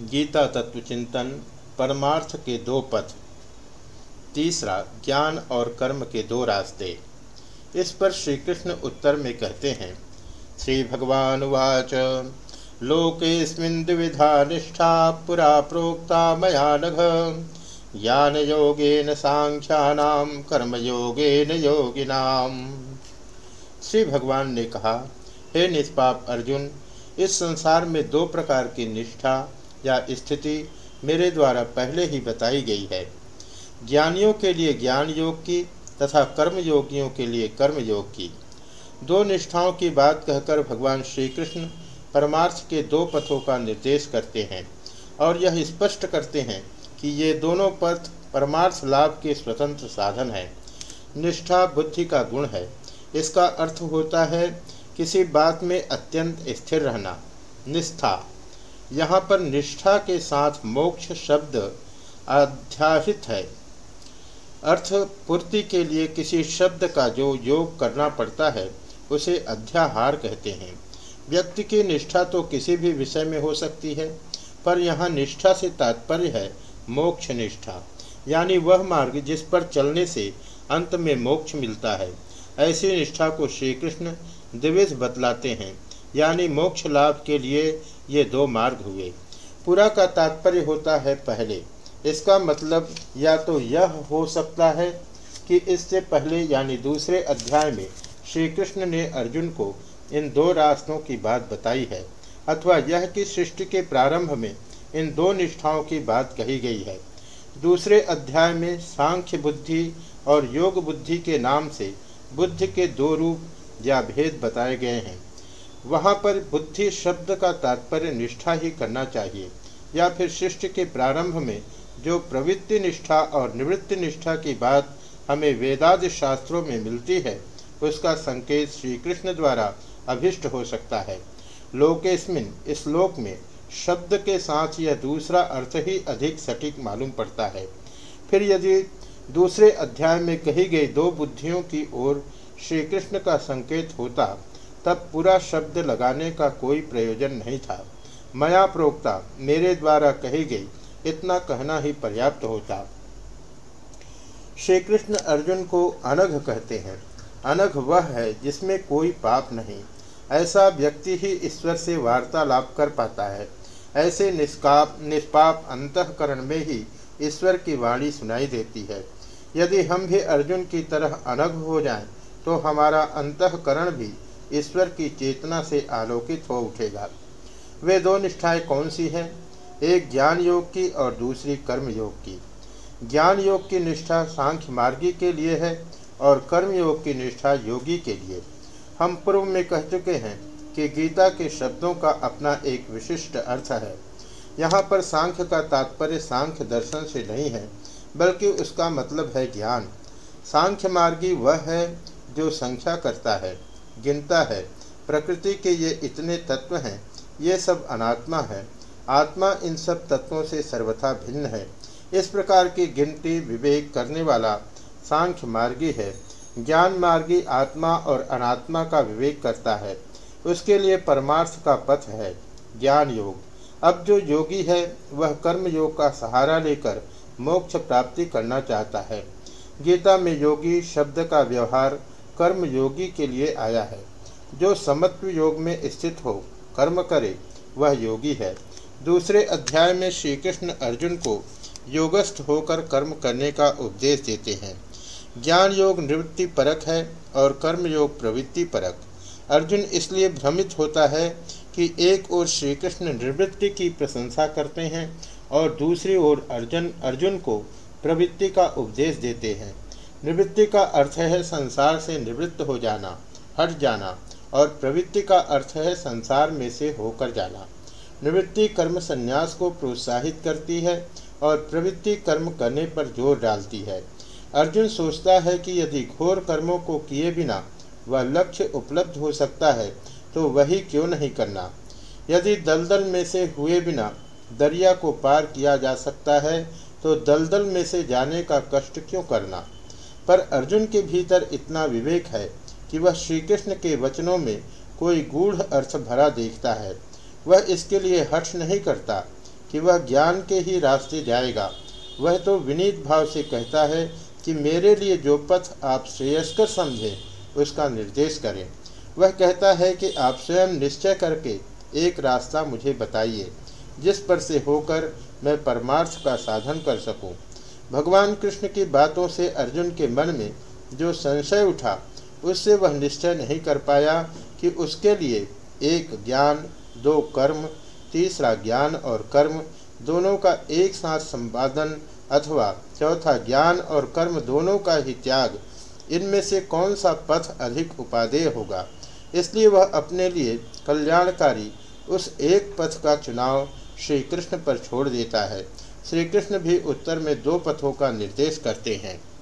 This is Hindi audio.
गीता तत्व चिंतन, परमार्थ के दो पथ। तीसरा, ज्ञान और कर्म के दो रास्ते। इस पर श्री कृष्ण उत्तर में कहते हैं, श्री भगवान वाच। लोकेस्मिन् द्विविधा निष्ठा पुरा प्रोक्ता मया नघ। ज्ञान योगेन सांख्यानाम कर्म योगेन। योगिनाम श्री भगवान ने कहा, हे निष्पाप अर्जुन, इस संसार में दो प्रकार की निष्ठा या स्थिति मेरे द्वारा पहले ही बताई गई है। ज्ञानियों के लिए ज्ञान योग की तथा कर्म योगियों के लिए कर्म योग की। दो निष्ठाओं की बात कहकर भगवान श्री कृष्ण परमार्थ के दो पथों का निर्देश करते हैं और यह स्पष्ट करते हैं कि ये दोनों पथ परमार्थ लाभ के स्वतंत्र साधन है। निष्ठा बुद्धि का गुण है। इसका अर्थ होता है किसी बात में अत्यंत स्थिर रहना। निष्ठा यहाँ पर निष्ठा के साथ मोक्ष शब्द अध्याहित है। अर्थ पूर्ति के लिए किसी शब्द का जो योग करना पड़ता है, उसे अध्याहार कहते हैं। व्यक्ति की निष्ठा तो किसी भी विषय में हो सकती है, पर यहाँ निष्ठा से तात्पर्य है मोक्ष निष्ठा। यानी वह मार्ग जिस पर चलने से अंत में मोक्ष मिलता है। ऐसी निष्ठा को श्री कृष्ण दिविज बतलाते हैं। यानी मोक्ष लाभ के लिए ये दो मार्ग हुए। पूरा का तात्पर्य होता है पहले। इसका मतलब या तो यह हो सकता है कि इससे पहले यानी दूसरे अध्याय में श्री कृष्ण ने अर्जुन को इन दो रास्तों की बात बताई है, अथवा यह कि सृष्टि के प्रारंभ में इन दो निष्ठाओं की बात कही गई है। दूसरे अध्याय में सांख्य बुद्धि और योग बुद्धि के नाम से बुद्ध के दो रूप या भेद बताए गए हैं। वहाँ पर बुद्धि शब्द का तात्पर्य निष्ठा ही करना चाहिए, या फिर शिष्ट के प्रारंभ में जो प्रवृत्ति निष्ठा और निवृत्ति निष्ठा की बात हमें वेदादि शास्त्रों में मिलती है, उसका संकेत श्री कृष्ण द्वारा अभिष्ट हो सकता है। लोकेस्मिन इस लोक में शब्द के साथ यह दूसरा अर्थ ही अधिक सटीक मालूम पड़ता है। फिर यदि दूसरे अध्याय में कही गई दो बुद्धियों की ओर श्री कृष्ण का संकेत होता तब पूरा शब्द लगाने का कोई प्रयोजन नहीं था। मया प्रोक्ता मेरे द्वारा कही गई इतना कहना ही पर्याप्त होता। श्री कृष्ण अर्जुन को अनघ कहते हैं। अनघ वह है जिसमें कोई पाप नहीं। ऐसा व्यक्ति ही ईश्वर से वार्तालाप कर पाता है। ऐसे निष्काप निष्पाप अंतकरण में ही ईश्वर की वाणी सुनाई देती है। यदि हम भी अर्जुन की तरह अनघ हो जाएँ, तो हमारा अंतकरण भी ईश्वर की चेतना से आलोकित हो उठेगा। वे दो निष्ठाएँ कौन सी हैं? एक ज्ञान योग की और दूसरी कर्म योग की। ज्ञान योग की निष्ठा सांख्य मार्गी के लिए है और कर्म योग की निष्ठा योगी के लिए। हम पूर्व में कह चुके हैं कि गीता के शब्दों का अपना एक विशिष्ट अर्थ है। यहाँ पर सांख्य का तात्पर्य सांख्य दर्शन से नहीं है, बल्कि उसका मतलब है ज्ञान। सांख्य मार्गी वह है जो संख्या करता है। गिनता है। प्रकृति के ये इतने तत्व हैं, ये सब अनात्मा है। आत्मा इन सब तत्वों से सर्वथा भिन्न है। इस प्रकार की गिनती विवेक करने वाला सांख्य मार्गी है। ज्ञान मार्गी आत्मा और अनात्मा का विवेक करता है। उसके लिए परमार्थ का पथ है ज्ञान योग। अब जो योगी है, वह कर्म योग का सहारा लेकर मोक्ष प्राप्ति करना चाहता है। गीता में योगी शब्द का व्यवहार कर्म योगी के लिए आया है। जो समत्व योग में स्थित हो, कर्म करे, वह योगी है। दूसरे अध्याय में श्री कृष्ण अर्जुन को योगस्थ होकर कर्म करने का उपदेश देते हैं। ज्ञान योग निवृत्ति परक है और कर्म योग प्रवृत्ति परक। अर्जुन इसलिए भ्रमित होता है कि एक ओर श्री कृष्ण निवृत्ति की प्रशंसा करते हैं और दूसरी ओर अर्जुन अर्जुन को प्रवृत्ति का उपदेश देते हैं। निवृत्ति का अर्थ है संसार से निवृत्त हो जाना, हट जाना, और प्रवृत्ति का अर्थ है संसार में से होकर जाना। निवृत्ति कर्म संन्यास को प्रोत्साहित करती है और प्रवृत्ति कर्म करने पर ज़ोर डालती है। अर्जुन सोचता है कि यदि घोर कर्मों को किए बिना वह लक्ष्य उपलब्ध हो सकता है तो वही क्यों नहीं करना? यदि दलदल में से हुए बिना दरिया को पार किया जा सकता है तो दलदल में से जाने का कष्ट क्यों करना? पर अर्जुन के भीतर इतना विवेक है कि वह श्री कृष्ण के वचनों में कोई गूढ़ अर्थ भरा देखता है। वह इसके लिए हर्ष नहीं करता कि वह ज्ञान के ही रास्ते जाएगा। वह तो विनीत भाव से कहता है कि मेरे लिए जो पथ आप श्रेयस्कर समझें, उसका निर्देश करें। वह कहता है कि आप स्वयं निश्चय करके एक रास्ता मुझे बताइए, जिस पर से होकर मैं परमार्थ का साधन कर सकूँ। भगवान कृष्ण की बातों से अर्जुन के मन में जो संशय उठा, उससे वह निश्चय नहीं कर पाया कि उसके लिए एक ज्ञान, दो कर्म, तीसरा ज्ञान और कर्म दोनों का एक साथ संपादन अथवा चौथा ज्ञान और कर्म दोनों का ही त्याग, इनमें से कौन सा पथ अधिक उपादेय होगा? इसलिए वह अपने लिए कल्याणकारी उस एक पथ का चुनाव श्री कृष्ण पर छोड़ देता है। श्री कृष्ण भी उत्तर में दो पथों का निर्देश करते हैं।